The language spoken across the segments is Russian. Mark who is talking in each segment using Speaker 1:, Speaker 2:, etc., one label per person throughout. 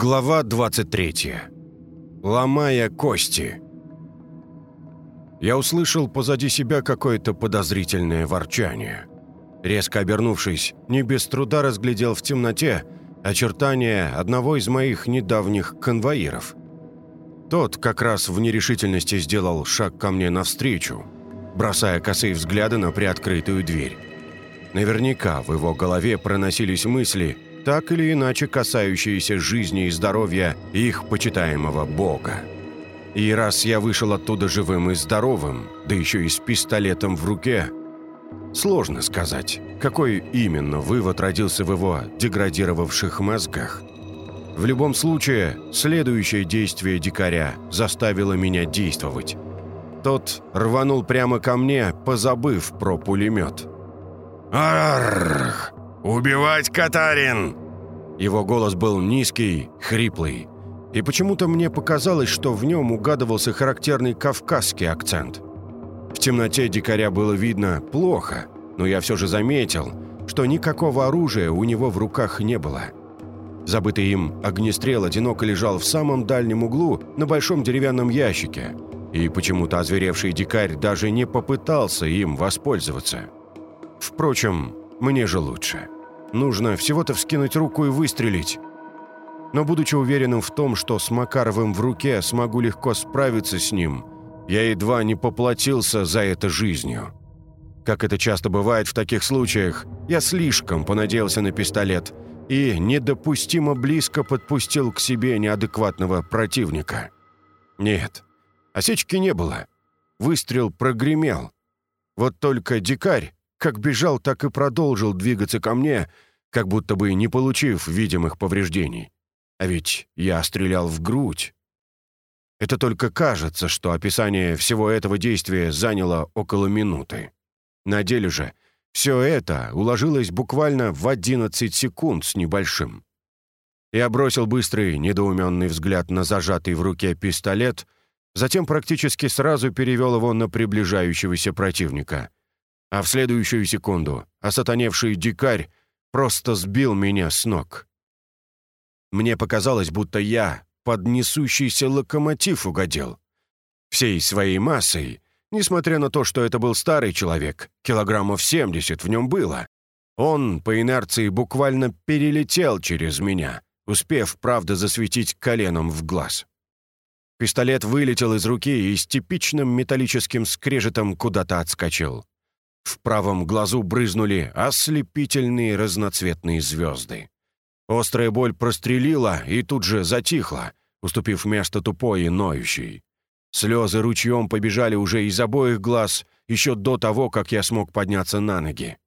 Speaker 1: Глава 23. Ломая кости. Я услышал позади себя какое-то подозрительное ворчание. Резко обернувшись, не без труда разглядел в темноте очертания одного из моих недавних конвоиров. Тот как раз в нерешительности сделал шаг ко мне навстречу, бросая косые взгляды на приоткрытую дверь. Наверняка в его голове проносились мысли, так или иначе касающиеся жизни и здоровья их почитаемого бога. И раз я вышел оттуда живым и здоровым, да еще и с пистолетом в руке, сложно сказать, какой именно вывод родился в его деградировавших мозгах. В любом случае, следующее действие дикаря заставило меня действовать. Тот рванул прямо ко мне, позабыв про пулемет.
Speaker 2: «Аррррх! Убивать Катарин!»
Speaker 1: Его голос был низкий, хриплый. И почему-то мне показалось, что в нем угадывался характерный кавказский акцент. В темноте дикаря было видно плохо, но я все же заметил, что никакого оружия у него в руках не было. Забытый им огнестрел одиноко лежал в самом дальнем углу на большом деревянном ящике, и почему-то озверевший дикарь даже не попытался им воспользоваться. Впрочем, мне же лучше. Нужно всего-то вскинуть руку и выстрелить. Но будучи уверенным в том, что с Макаровым в руке смогу легко справиться с ним, я едва не поплатился за это жизнью. Как это часто бывает в таких случаях, я слишком понадеялся на пистолет и недопустимо близко подпустил к себе неадекватного противника. Нет, осечки не было. Выстрел прогремел. Вот только дикарь как бежал, так и продолжил двигаться ко мне, как будто бы не получив видимых повреждений. А ведь я стрелял в грудь. Это только кажется, что описание всего этого действия заняло около минуты. На деле же все это уложилось буквально в 11 секунд с небольшим. Я бросил быстрый, недоуменный взгляд на зажатый в руке пистолет, затем практически сразу перевел его на приближающегося противника — а в следующую секунду осатаневший дикарь просто сбил меня с ног. Мне показалось, будто я под несущийся локомотив угодил. Всей своей массой, несмотря на то, что это был старый человек, килограммов 70 в нем было, он по инерции буквально перелетел через меня, успев, правда, засветить коленом в глаз. Пистолет вылетел из руки и с типичным металлическим скрежетом куда-то отскочил. В правом глазу брызнули ослепительные разноцветные звезды. Острая боль прострелила и тут же затихла, уступив место тупой и ноющей. Слезы ручьем побежали уже из обоих глаз еще до того, как я смог подняться на ноги.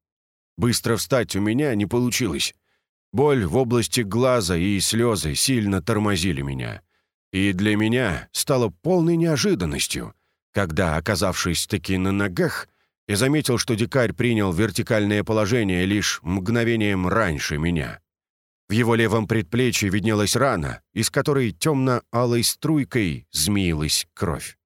Speaker 1: Быстро встать у меня не получилось. Боль в области глаза и слезы сильно тормозили меня. И для меня стало полной неожиданностью, когда, оказавшись таки на ногах, и заметил, что дикарь принял вертикальное положение лишь мгновением раньше меня. В его левом предплечье виднелась рана, из которой темно-алой струйкой змеилась кровь.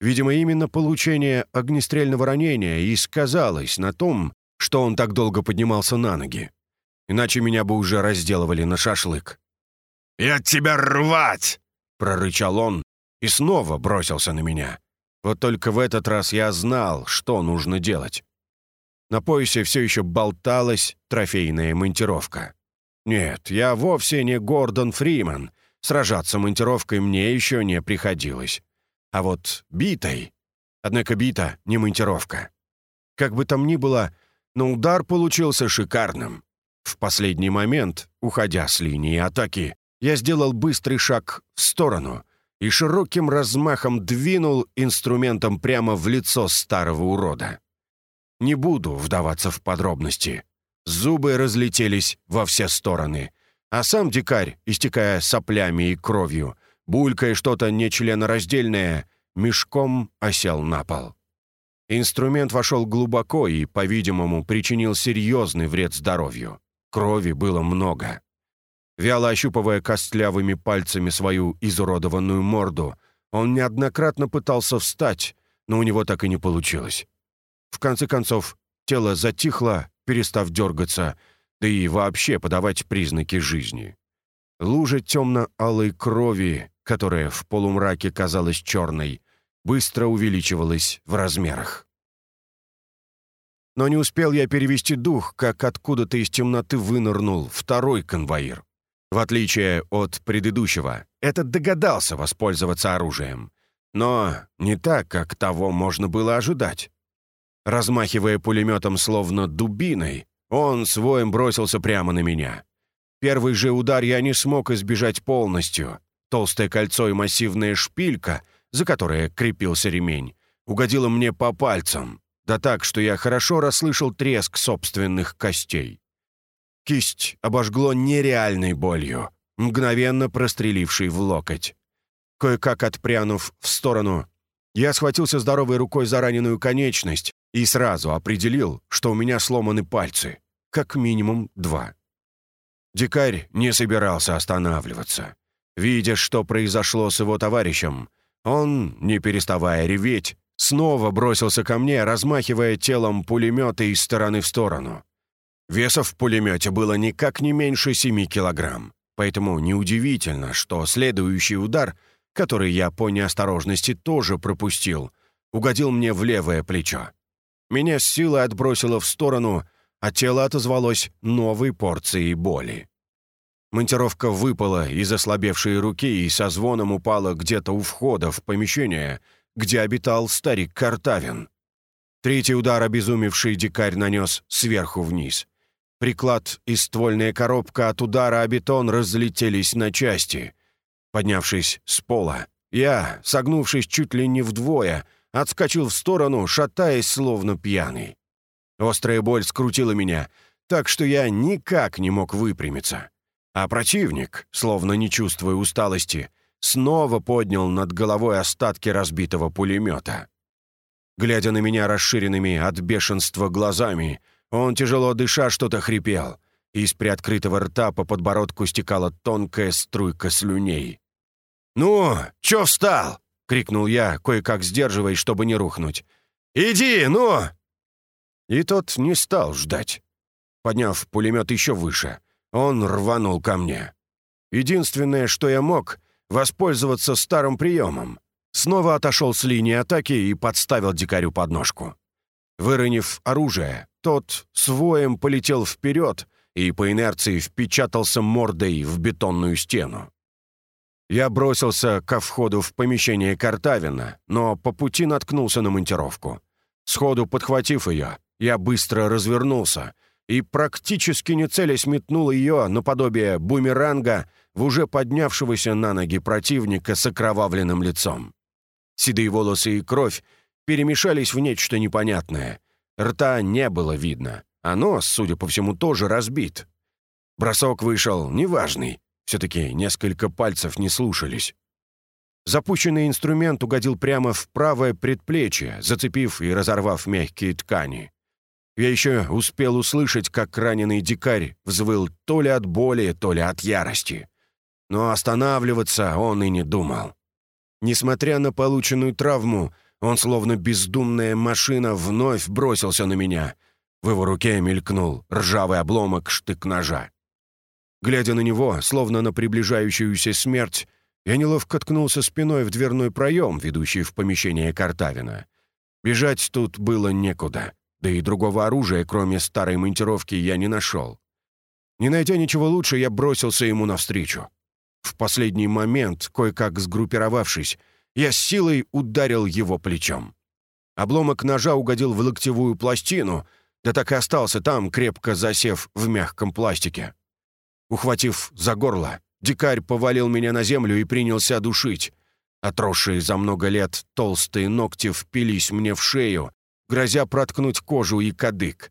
Speaker 1: Видимо, именно получение огнестрельного ранения и сказалось на том, что он так долго поднимался на ноги. Иначе меня бы уже разделывали на шашлык.
Speaker 2: «Я тебя рвать!»
Speaker 1: — прорычал он и снова бросился на меня. Вот только в этот раз я знал, что нужно делать. На поясе все еще болталась трофейная монтировка. Нет, я вовсе не Гордон Фриман. Сражаться монтировкой мне еще не приходилось. А вот битой... Однако бита не монтировка. Как бы там ни было, но удар получился шикарным. В последний момент, уходя с линии атаки, я сделал быстрый шаг в сторону, и широким размахом двинул инструментом прямо в лицо старого урода. Не буду вдаваться в подробности. Зубы разлетелись во все стороны, а сам дикарь, истекая соплями и кровью, булькая что-то нечленораздельное, мешком осел на пол. Инструмент вошел глубоко и, по-видимому, причинил серьезный вред здоровью. Крови было много. Вяло ощупывая костлявыми пальцами свою изуродованную морду, он неоднократно пытался встать, но у него так и не получилось. В конце концов, тело затихло, перестав дергаться, да и вообще подавать признаки жизни. Лужа темно-алой крови, которая в полумраке казалась черной, быстро увеличивалась в размерах. Но не успел я перевести дух, как откуда-то из темноты вынырнул второй конвоир. В отличие от предыдущего, этот догадался воспользоваться оружием. Но не так, как того можно было ожидать. Размахивая пулеметом словно дубиной, он своим бросился прямо на меня. Первый же удар я не смог избежать полностью. Толстое кольцо и массивная шпилька, за которое крепился ремень, угодило мне по пальцам, да так, что я хорошо расслышал треск собственных костей. Кисть обожгло нереальной болью, мгновенно прострелившей в локоть. Кое-как отпрянув в сторону, я схватился здоровой рукой за раненую конечность и сразу определил, что у меня сломаны пальцы, как минимум два. Дикарь не собирался останавливаться. Видя, что произошло с его товарищем, он, не переставая реветь, снова бросился ко мне, размахивая телом пулемета из стороны в сторону. Веса в пулемете было никак не меньше семи килограмм, поэтому неудивительно, что следующий удар, который я по неосторожности тоже пропустил, угодил мне в левое плечо. Меня с силой отбросило в сторону, а тело отозвалось новой порцией боли. Монтировка выпала из ослабевшей руки и со звоном упала где-то у входа в помещение, где обитал старик Картавин. Третий удар обезумевший дикарь нанес сверху вниз. Приклад и ствольная коробка от удара о бетон разлетелись на части. Поднявшись с пола, я, согнувшись чуть ли не вдвое, отскочил в сторону, шатаясь, словно пьяный. Острая боль скрутила меня, так что я никак не мог выпрямиться. А противник, словно не чувствуя усталости, снова поднял над головой остатки разбитого пулемета. Глядя на меня расширенными от бешенства глазами, он, тяжело дыша, что-то хрипел. Из приоткрытого рта по подбородку стекала тонкая струйка слюней. «Ну, чё встал?» — крикнул я, кое-как сдерживаясь, чтобы не рухнуть. «Иди, ну!» И тот не стал ждать. Подняв пулемет еще выше, он рванул ко мне. Единственное, что я мог, воспользоваться старым приемом. Снова отошел с линии атаки и подставил дикарю подножку. Выронив оружие, тот с воем полетел вперед и по инерции впечатался мордой в бетонную стену. Я бросился ко входу в помещение Картавина, но по пути наткнулся на монтировку. Сходу подхватив ее, я быстро развернулся и, практически не целясь, метнул ее наподобие бумеранга в уже поднявшегося на ноги противника с окровавленным лицом. Седые волосы и кровь перемешались в нечто непонятное. Рта не было видно, а нос, судя по всему, тоже разбит. Бросок вышел неважный, все-таки несколько пальцев не слушались. Запущенный инструмент угодил прямо в правое предплечье, зацепив и разорвав мягкие ткани. Я еще успел услышать, как раненый дикарь взвыл то ли от боли, то ли от ярости. Но останавливаться он и не думал. Несмотря на полученную травму, он, словно бездумная машина, вновь бросился на меня. В его руке мелькнул ржавый обломок штык-ножа. Глядя на него, словно на приближающуюся смерть, я неловко ткнулся спиной в дверной проем, ведущий в помещение Картавина. Бежать тут было некуда, да и другого оружия, кроме старой монтировки, я не нашел. Не найдя ничего лучше, я бросился ему навстречу. В последний момент, кое-как сгруппировавшись, я с силой ударил его плечом. Обломок ножа угодил в локтевую пластину, да так и остался там, крепко засев в мягком пластике. Ухватив за горло, дикарь повалил меня на землю и принялся душить. Отросшие за много лет толстые ногти впились мне в шею, грозя проткнуть кожу и кадык.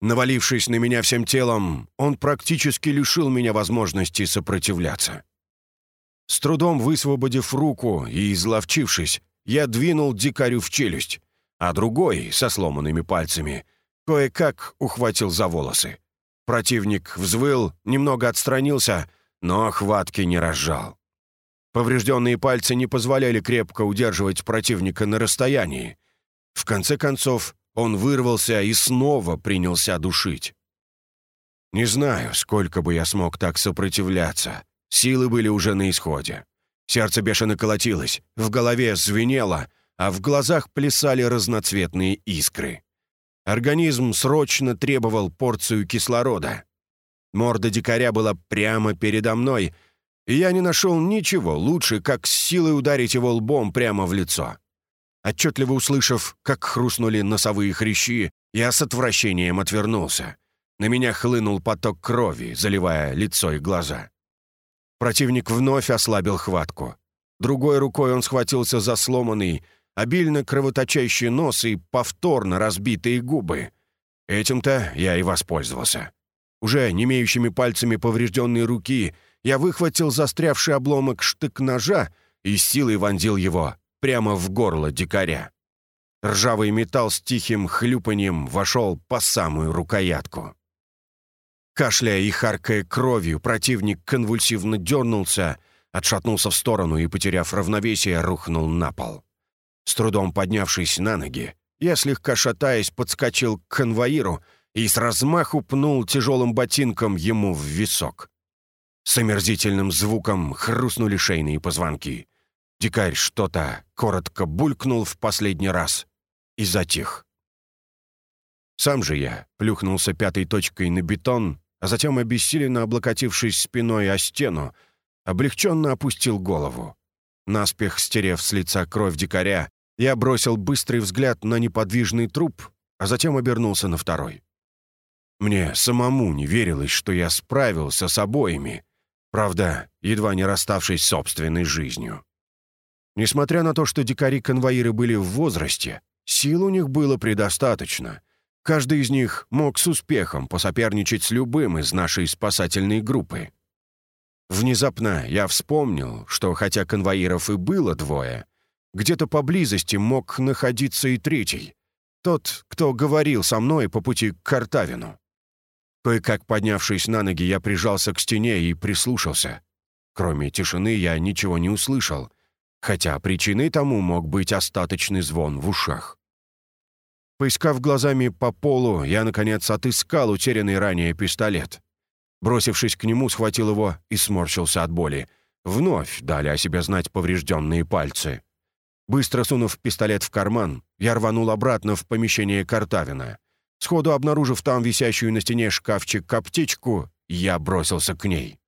Speaker 1: Навалившись на меня всем телом, он практически лишил меня возможности сопротивляться. С трудом высвободив руку и изловчившись, я двинул дикарю в челюсть, а другой, со сломанными пальцами, кое-как ухватил за волосы. Противник взвыл, немного отстранился, но хватки не разжал. Поврежденные пальцы не позволяли крепко удерживать противника на расстоянии. В конце концов, он вырвался и снова принялся душить. Не знаю, сколько бы я смог так сопротивляться. Силы были уже на исходе. Сердце бешено колотилось, в голове звенело, а в глазах плясали разноцветные искры. Организм срочно требовал порцию кислорода. Морда дикаря была прямо передо мной, и я не нашел ничего лучше, как с силой ударить его лбом прямо в лицо. Отчетливо услышав, как хрустнули носовые хрящи, я с отвращением отвернулся. На меня хлынул поток крови, заливая лицо и глаза. Противник вновь ослабил хватку. Другой рукой он схватился за сломанный, обильно кровоточащий нос и повторно разбитые губы. Этим-то я и воспользовался. Уже не имеющими пальцами поврежденной руки я выхватил застрявший обломок штык-ножа и силой вонзил его прямо в горло дикаря. Ржавый металл с тихим хлюпанием вошел по самую рукоятку. Кашляя и харкая кровью, противник конвульсивно дернулся, отшатнулся в сторону и, потеряв равновесие, рухнул на пол. С трудом поднявшись на ноги, я, слегка шатаясь, подскочил к конвоиру и с размаху пнул тяжелым ботинком ему в висок. С омерзительным звуком хрустнули шейные позвонки. Дикарь что-то коротко булькнул в последний раз и затих. Сам же я плюхнулся пятой точкой на бетон, а затем, обессиленно облокотившись спиной о стену, облегченно опустил голову. Наспех стерев с лица кровь дикаря, я бросил быстрый взгляд на неподвижный труп, а затем обернулся на второй. Мне самому не верилось, что я справился с обоими, правда, едва не расставшись собственной жизнью. Несмотря на то, что дикари-конвоиры были в возрасте, сил у них было предостаточно. Каждый из них мог с успехом посоперничать с любым из нашей спасательной группы. Внезапно я вспомнил, что хотя конвоиров и было двое, где-то поблизости мог находиться и третий. Тот, кто говорил со мной по пути к Картавину. Кое-как поднявшись на ноги, я прижался к стене и прислушался. Кроме тишины я ничего не услышал, хотя причиной тому мог быть остаточный звон в ушах. Поискав глазами по полу, я, наконец, отыскал утерянный ранее пистолет. Бросившись к нему, схватил его и сморщился от боли. Вновь дали о себе знать поврежденные пальцы. Быстро сунув пистолет в карман, я рванул обратно в помещение Картавина. Сходу обнаружив там висящую на стене шкафчик-коптичку, я бросился к ней.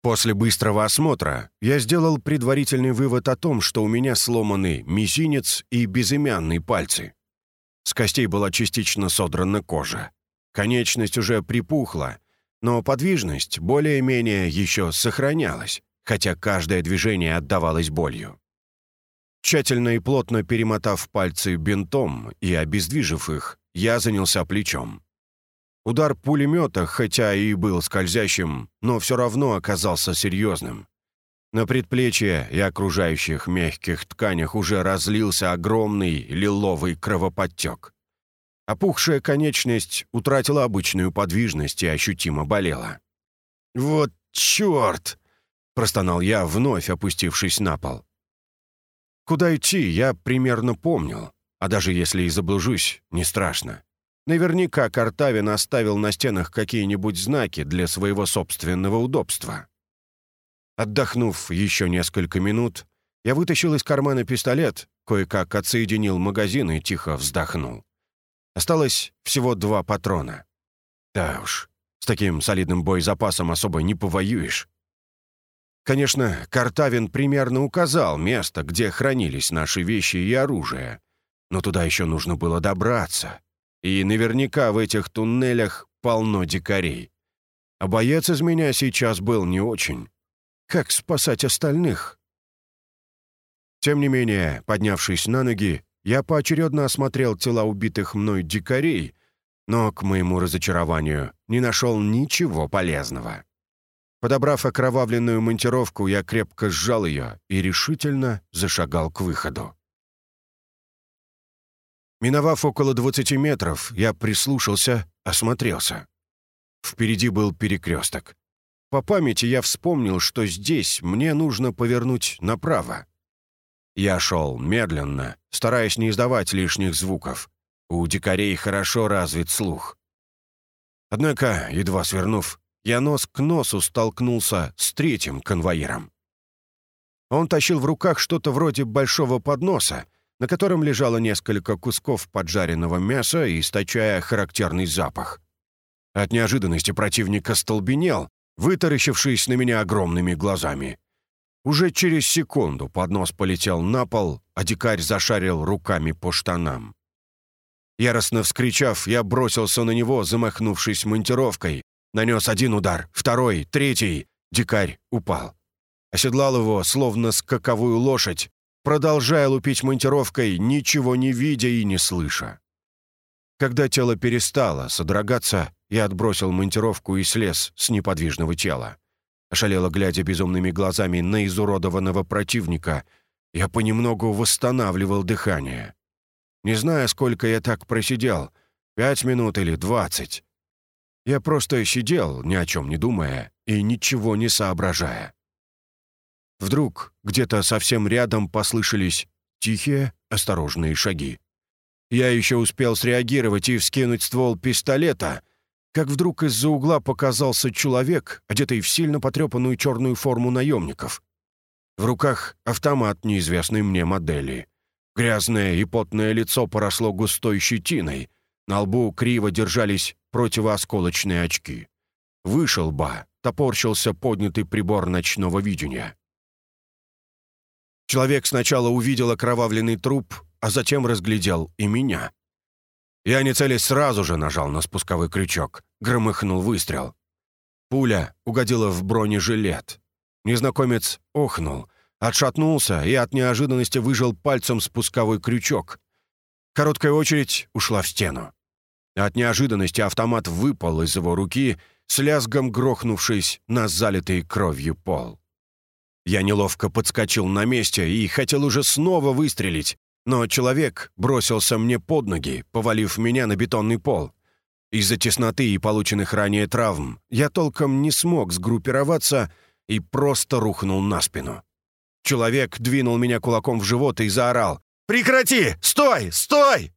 Speaker 1: После быстрого осмотра я сделал предварительный вывод о том, что у меня сломаны мизинец и безымянные пальцы. С костей была частично содрана кожа. Конечность уже припухла, но подвижность более-менее еще сохранялась, хотя каждое движение отдавалось болью. Тщательно и плотно перемотав пальцы бинтом и обездвижив их, я занялся плечом. Удар пулемета, хотя и был скользящим, но все равно оказался серьезным. На предплечье и окружающих мягких тканях уже разлился огромный лиловый кровоподтек. Опухшая конечность утратила обычную подвижность и ощутимо болела. «Вот черт!» — простонал я, вновь опустившись на пол. Куда идти, я примерно помнил, а даже если и заблужусь, не страшно. Наверняка Картавин оставил на стенах какие-нибудь знаки для своего собственного удобства. Отдохнув еще несколько минут, я вытащил из кармана пистолет, кое-как отсоединил магазин и тихо вздохнул. Осталось всего два патрона. Да уж, с таким солидным боезапасом особо не повоюешь. Конечно, Картавин примерно указал место, где хранились наши вещи и оружие. Но туда еще нужно было добраться. И наверняка в этих туннелях полно дикарей. А боец из меня сейчас был не очень. Как спасать остальных? Тем не менее, поднявшись на ноги, я поочередно осмотрел тела убитых мной дикарей, но, к моему разочарованию, не нашел ничего полезного. Подобрав окровавленную монтировку, я крепко сжал ее и решительно зашагал к выходу. Миновав около 20 метров, я прислушался, осмотрелся. Впереди был перекресток. По памяти я вспомнил, что здесь мне нужно повернуть направо. Я шел медленно, стараясь не издавать лишних звуков. У дикарей хорошо развит слух. Однако, едва свернув, я нос к носу столкнулся с третьим конвоиром. Он тащил в руках что-то вроде большого подноса, на котором лежало несколько кусков поджаренного мяса, источая характерный запах. От неожиданности противник остолбенел, вытаращившись на меня огромными глазами. Уже через секунду поднос полетел на пол, а дикарь зашарил руками по штанам. Яростно вскричав, я бросился на него, замахнувшись монтировкой. Нанес один удар, второй, третий. Дикарь упал. Оседлал его, словно скаковую лошадь, продолжая лупить монтировкой, ничего не видя и не слыша. Когда тело перестало содрогаться, я отбросил монтировку и слез с неподвижного тела. Ошалело, глядя безумными глазами на изуродованного противника, я понемногу восстанавливал дыхание. Не знаю, сколько я так просидел, пять минут или двадцать. Я просто сидел, ни о чем не думая и ничего не соображая. Вдруг где-то совсем рядом послышались тихие, осторожные шаги. Я еще успел среагировать и вскинуть ствол пистолета, как вдруг из-за угла показался человек, одетый в сильно потрепанную черную форму наемников. В руках автомат неизвестной мне модели. Грязное и потное лицо поросло густой щетиной, на лбу криво держались противоосколочные очки. Выше лба топорщился поднятый прибор ночного видения. Человек сначала увидел окровавленный труп, а затем разглядел и меня. Я, не целясь, сразу же нажал на спусковой крючок. Громыхнул выстрел. Пуля угодила в бронежилет. Незнакомец охнул, отшатнулся и от неожиданности выжил пальцем спусковой крючок. Короткая очередь ушла в стену. От неожиданности автомат выпал из его руки, с лязгом грохнувшись на залитый кровью пол. Я неловко подскочил на месте и хотел уже снова выстрелить, но человек бросился мне под ноги, повалив меня на бетонный пол. Из-за тесноты и полученных ранее травм я толком не смог сгруппироваться и просто рухнул на спину. Человек двинул меня кулаком в живот и заорал «Прекрати! Стой! Стой!»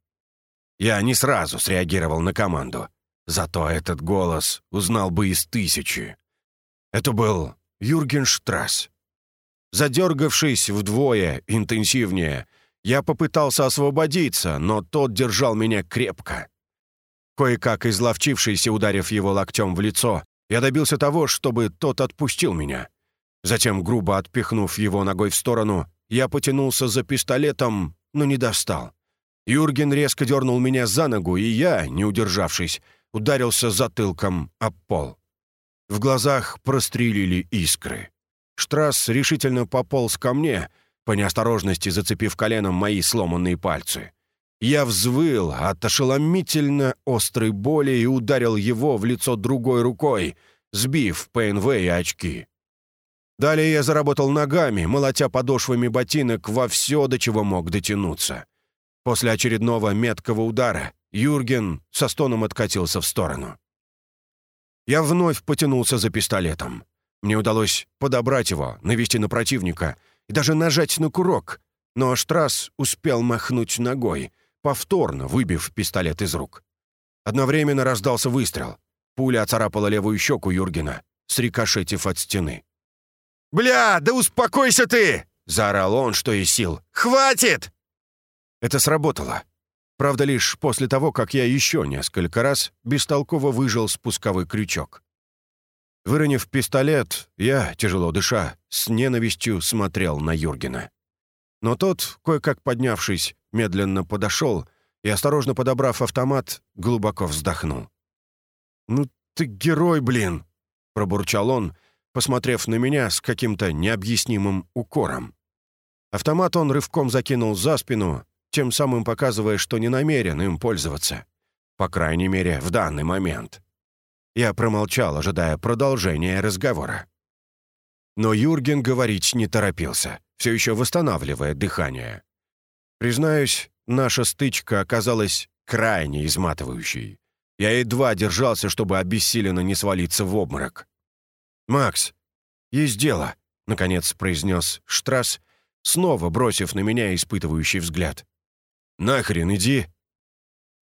Speaker 1: Я не сразу среагировал на команду. Зато этот голос узнал бы из тысячи. Это был Юрген Штрасс. Задергавшись вдвое интенсивнее, я попытался освободиться, но тот держал меня крепко. Кое-как изловчившись и ударив его локтем в лицо, я добился того, чтобы тот отпустил меня. Затем, грубо отпихнув его ногой в сторону, я потянулся за пистолетом, но не достал. Юрген резко дернул меня за ногу, и я, не удержавшись, ударился затылком об пол. В глазах прострелили искры. Штрасс решительно пополз ко мне, по неосторожности зацепив коленом мои сломанные пальцы. Я взвыл от ошеломительно острой боли и ударил его в лицо другой рукой, сбив ПНВ и очки. Далее я заработал ногами, молотя подошвами ботинок во все, до чего мог дотянуться. После очередного меткого удара Юрген со стоном откатился в сторону. Я вновь потянулся за пистолетом. Мне удалось подобрать его, навести на противника и даже нажать на курок, но Штрасс успел махнуть ногой, повторно выбив пистолет из рук. Одновременно раздался выстрел. Пуля оцарапала левую щеку Юргена, срикошетив от стены. «Бля, да успокойся ты!» — заорал он, что из сил. «Хватит!» Это сработало. Правда, лишь после того, как я еще несколько раз бестолково выжил спусковой крючок. Выронив пистолет, я, тяжело дыша, с ненавистью смотрел на Юргена. Но тот, кое-как поднявшись, медленно подошел и, осторожно подобрав автомат, глубоко вздохнул. «Ну ты герой, блин!» — пробурчал он, посмотрев на меня с каким-то необъяснимым укором. Автомат он рывком закинул за спину, тем самым показывая, что не намерен им пользоваться. По крайней мере, в данный момент. Я промолчал, ожидая продолжения разговора. Но Юрген говорить не торопился, все еще восстанавливая дыхание. Признаюсь, наша стычка оказалась крайне изматывающей. Я едва держался, чтобы обессиленно не свалиться в обморок. «Макс, есть дело», — наконец произнес Штрасс, снова бросив на меня испытывающий взгляд. «Нахрен иди!»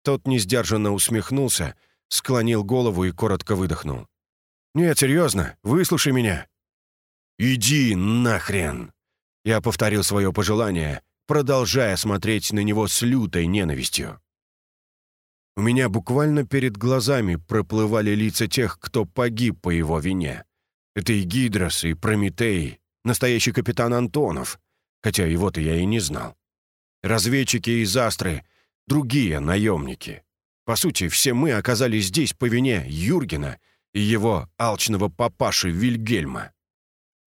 Speaker 1: Тот несдержанно усмехнулся, склонил голову и коротко выдохнул. «Нет, серьезно, выслушай меня». «Иди нахрен!» Я повторил свое пожелание, продолжая смотреть на него с лютой ненавистью. У меня буквально перед глазами проплывали лица тех, кто погиб по его вине. Это и Гидрос, и Прометей, настоящий капитан Антонов, хотя его-то я и не знал. Разведчики из Астры, другие наемники. По сути, все мы оказались здесь по вине Юргена и его алчного папаши Вильгельма.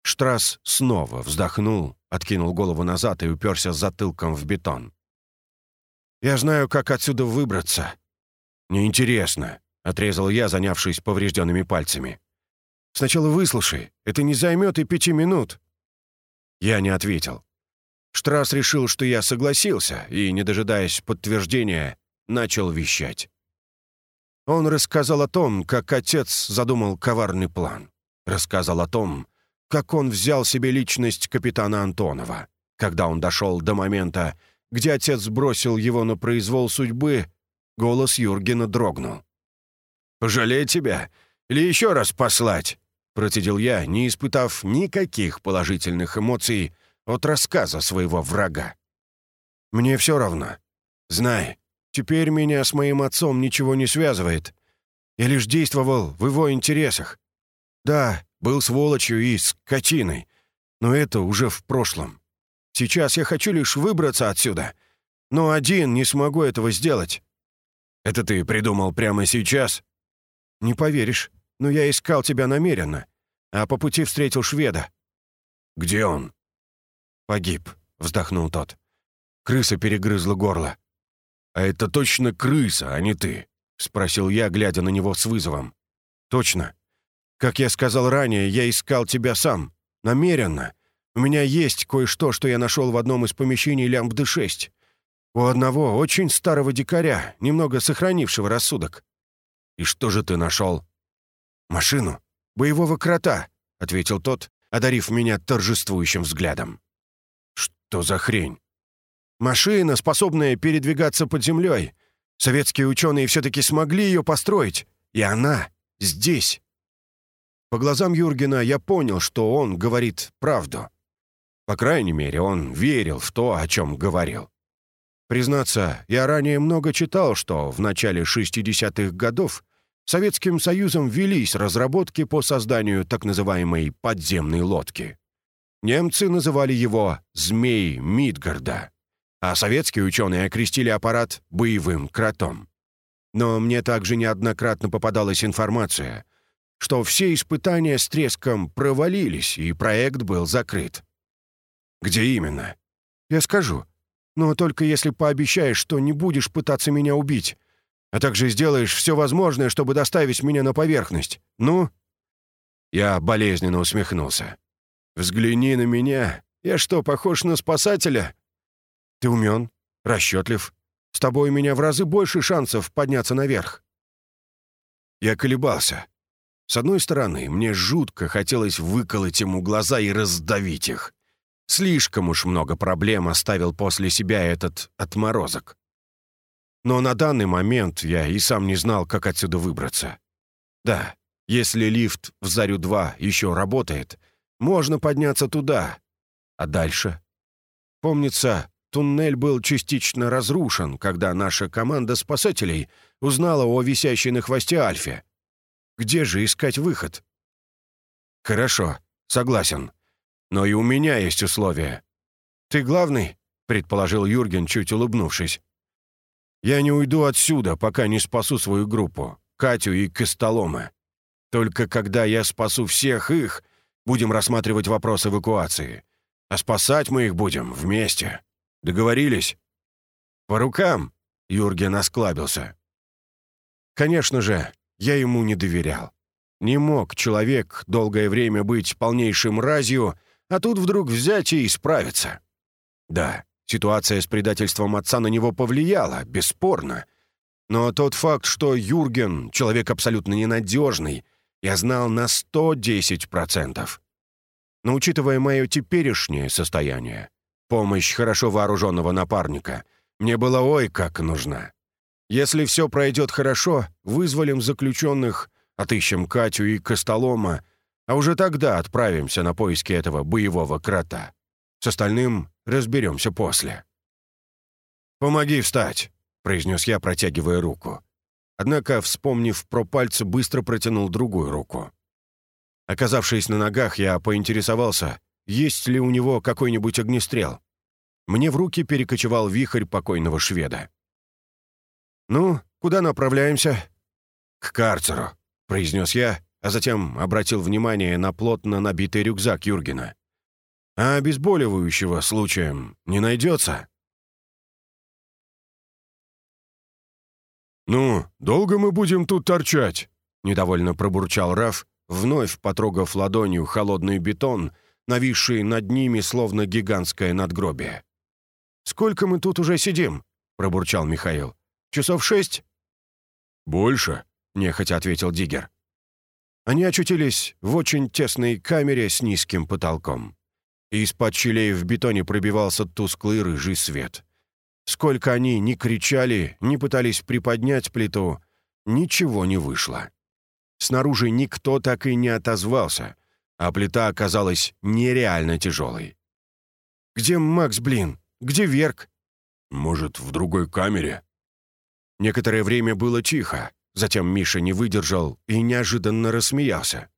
Speaker 1: Штрасс снова вздохнул, откинул голову назад и уперся затылком в бетон. «Я знаю, как отсюда выбраться». «Неинтересно», — отрезал я, занявшись поврежденными пальцами. «Сначала выслушай, это не займет и пяти минут». Я не ответил. Штрасс решил, что я согласился, и, не дожидаясь подтверждения, начал вещать. Он рассказал о том, как отец задумал коварный план. Рассказал о том, как он взял себе личность капитана Антонова. Когда он дошел до момента, где отец сбросил его на произвол судьбы, голос Юргена дрогнул. «Пожалеть тебя? Или еще раз послать?» Процедил я, не испытав никаких положительных эмоций от рассказа своего врага. «Мне все равно. Знай, теперь меня с моим отцом ничего не связывает. Я лишь действовал в его интересах. Да, был сволочью и скотиной. Но это уже в прошлом. Сейчас я хочу лишь выбраться отсюда. Но один не смогу этого сделать. Это ты придумал прямо сейчас? Не поверишь, но я искал тебя намеренно. А по пути встретил шведа. Где он? Погиб, вздохнул тот. Крыса перегрызла горло. «А это точно крыса, а не ты?» — спросил я, глядя на него с вызовом. «Точно. Как я сказал ранее, я искал тебя сам. Намеренно. У меня есть кое-что, что я нашел в одном из помещений Лямбды-6. У одного очень старого дикаря, немного сохранившего рассудок. И что же ты нашел? Машину. Боевого крота, — ответил тот, одарив меня торжествующим взглядом. Что за хрень? Машина, способная передвигаться под землей. Советские ученые все-таки смогли ее построить. И она здесь. По глазам Юргена я понял, что он говорит правду. По крайней мере, он верил в то, о чем говорил. Признаться, я ранее много читал, что в начале 60-х годов Советским Союзом велись разработки по созданию так называемой подземной лодки. Немцы называли его «змей Мидгарда», а советские ученые окрестили аппарат «боевым кротом». Но мне также неоднократно попадалась информация — что все испытания с треском провалились, и проект был закрыт. «Где именно?» «Я скажу. Но только если пообещаешь, что не будешь пытаться меня убить, а также сделаешь все возможное, чтобы доставить меня на поверхность. Ну?» Я болезненно усмехнулся. «Взгляни на меня. Я что, похож на спасателя?» «Ты умен, расчетлив. С тобой у меня в разы больше шансов подняться наверх». Я колебался. С одной стороны, мне жутко хотелось выколоть ему глаза и раздавить их. Слишком уж много проблем оставил после себя этот отморозок. Но на данный момент я и сам не знал, как отсюда выбраться. Да, если лифт в Зарю-2 еще работает, можно подняться туда. А дальше? Помнится, туннель был частично разрушен, когда наша команда спасателей узнала о висящей на хвосте Альфе. Где же искать выход? Хорошо, согласен. Но и у меня есть условия. Ты главный? Предположил Юрген, чуть улыбнувшись. Я не уйду отсюда, пока не спасу свою группу, Катю и Костолома. Только когда я спасу всех их, будем рассматривать вопрос эвакуации. А спасать мы их будем вместе. Договорились? По рукам, Юрген осклабился. Конечно же, я ему не доверял. Не мог человек долгое время быть полнейшим разью, а тут вдруг взять и исправиться. Да, ситуация с предательством отца на него повлияла, бесспорно. Но тот факт, что Юрген — человек абсолютно ненадежный, я знал на 110%. Но учитывая мое теперешнее состояние, помощь хорошо вооруженного напарника мне была ой как нужна. Если все пройдет хорошо, вызволим заключенных, отыщем Катю и Костолома, а уже тогда отправимся на поиски этого боевого крота. С остальным разберемся после». «Помоги встать», — произнес я, протягивая руку. Однако, вспомнив про пальцы, быстро протянул другую руку. Оказавшись на ногах, я поинтересовался, есть ли у него какой-нибудь огнестрел. Мне в руки перекочевал вихрь покойного шведа. «Ну, куда направляемся?» «К карцеру», — произнес я, а затем обратил внимание на плотно набитый рюкзак Юргена. «А обезболивающего случаем не найдется?» «Ну, долго мы будем тут торчать?» — недовольно пробурчал Раф, вновь потрогав ладонью холодный бетон, нависший над ними словно гигантское надгробие. «Сколько мы тут уже сидим?» — пробурчал Михаил. «Часов шесть?» «Больше», — нехотя ответил Диггер. Они очутились в очень тесной камере с низким потолком. Из-под щелей в бетоне пробивался тусклый рыжий свет. Сколько они ни кричали, ни пытались приподнять плиту, ничего не вышло. Снаружи никто так и не отозвался, а плита оказалась нереально тяжелой. «Где Макс, блин?» Где Верк?» «Может, в другой камере?» Некоторое время было тихо. Затем Миша не выдержал и неожиданно рассмеялся.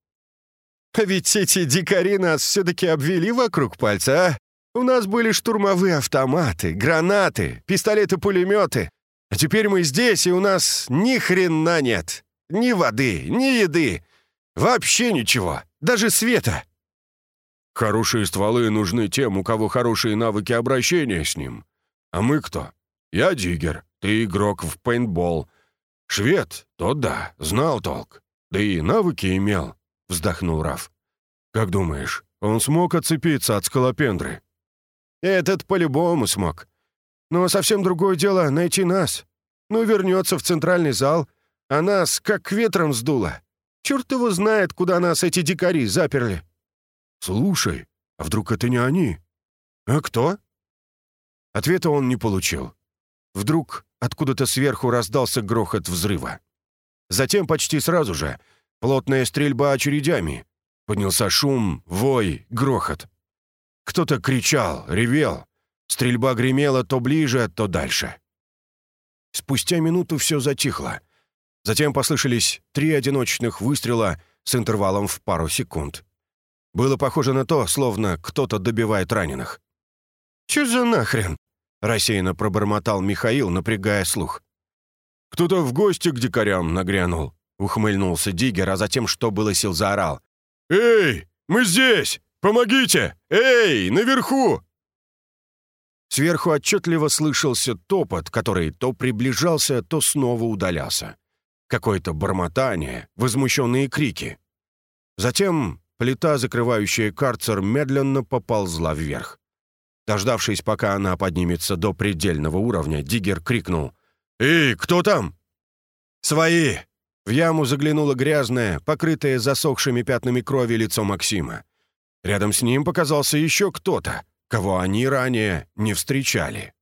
Speaker 1: «А ведь эти дикари нас все-таки обвели вокруг пальца, а? У нас были штурмовые автоматы, гранаты, пистолеты-пулеметы. А теперь мы здесь, и у нас ни хрена нет. Ни воды, ни еды. Вообще ничего. Даже света. Хорошие стволы нужны тем, у кого хорошие навыки обращения с ним. А мы кто? Я диггер, ты игрок в пейнтбол. Швед, то да, знал толк. Да и навыки имел, вздохнул Раф. Как думаешь, он смог отцепиться от скалопендры? Этот по-любому смог. Но совсем другое дело найти нас. Ну, вернется в центральный зал, а нас как ветром сдуло. Черт его знает, куда нас эти дикари заперли. «Слушай, а вдруг это не они?» «А кто?» Ответа он не получил. Вдруг откуда-то сверху раздался грохот взрыва. Затем почти сразу же плотная стрельба очередями. Поднялся шум, вой, грохот. Кто-то кричал, ревел. Стрельба гремела то ближе, то дальше. Спустя минуту все затихло. Затем послышались три одиночных выстрела с интервалом в пару секунд. Было похоже на то, словно кто-то добивает раненых. «Чё за нахрен?» — рассеянно пробормотал Михаил, напрягая слух. «Кто-то в гости к дикарям нагрянул», — ухмыльнулся Диггер, а затем, что было сил, заорал. «Эй, мы здесь! Помогите! Эй, наверху!» Сверху отчетливо слышался топот, который то приближался, то снова удалялся. Какое-то бормотание, возмущенные крики. Затем Плита, закрывающая карцер, медленно поползла вверх. Дождавшись, пока она поднимется до предельного уровня, Диггер крикнул. «Эй, кто там?» «Свои!» В яму заглянуло грязное, покрытое засохшими пятнами крови лицо Максима. Рядом с ним показался еще кто-то, кого они ранее не встречали.